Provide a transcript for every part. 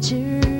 今。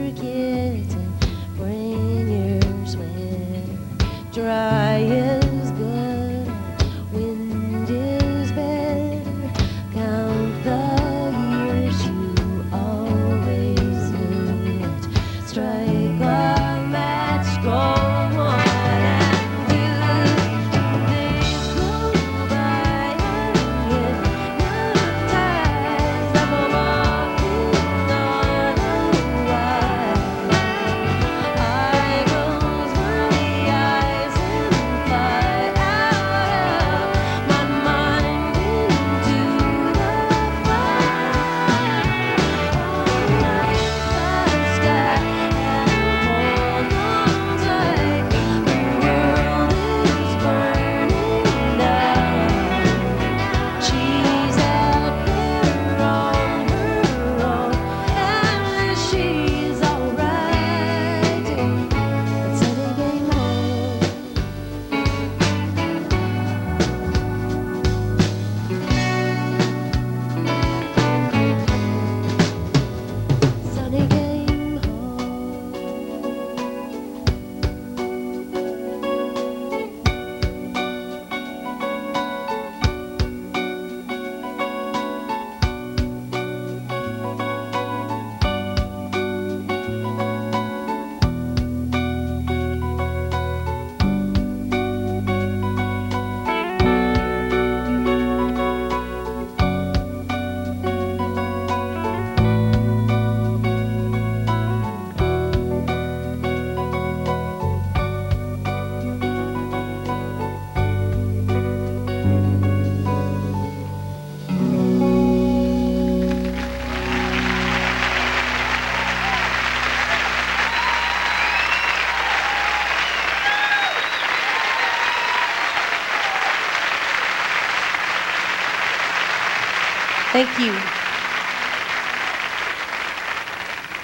Thank you.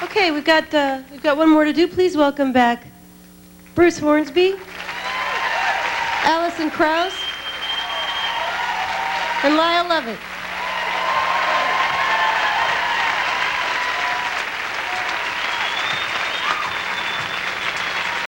Okay, we've got, uh, we've got one more to do. Please welcome back Bruce Hornsby, Alison Krauss, and Lyle Lovett.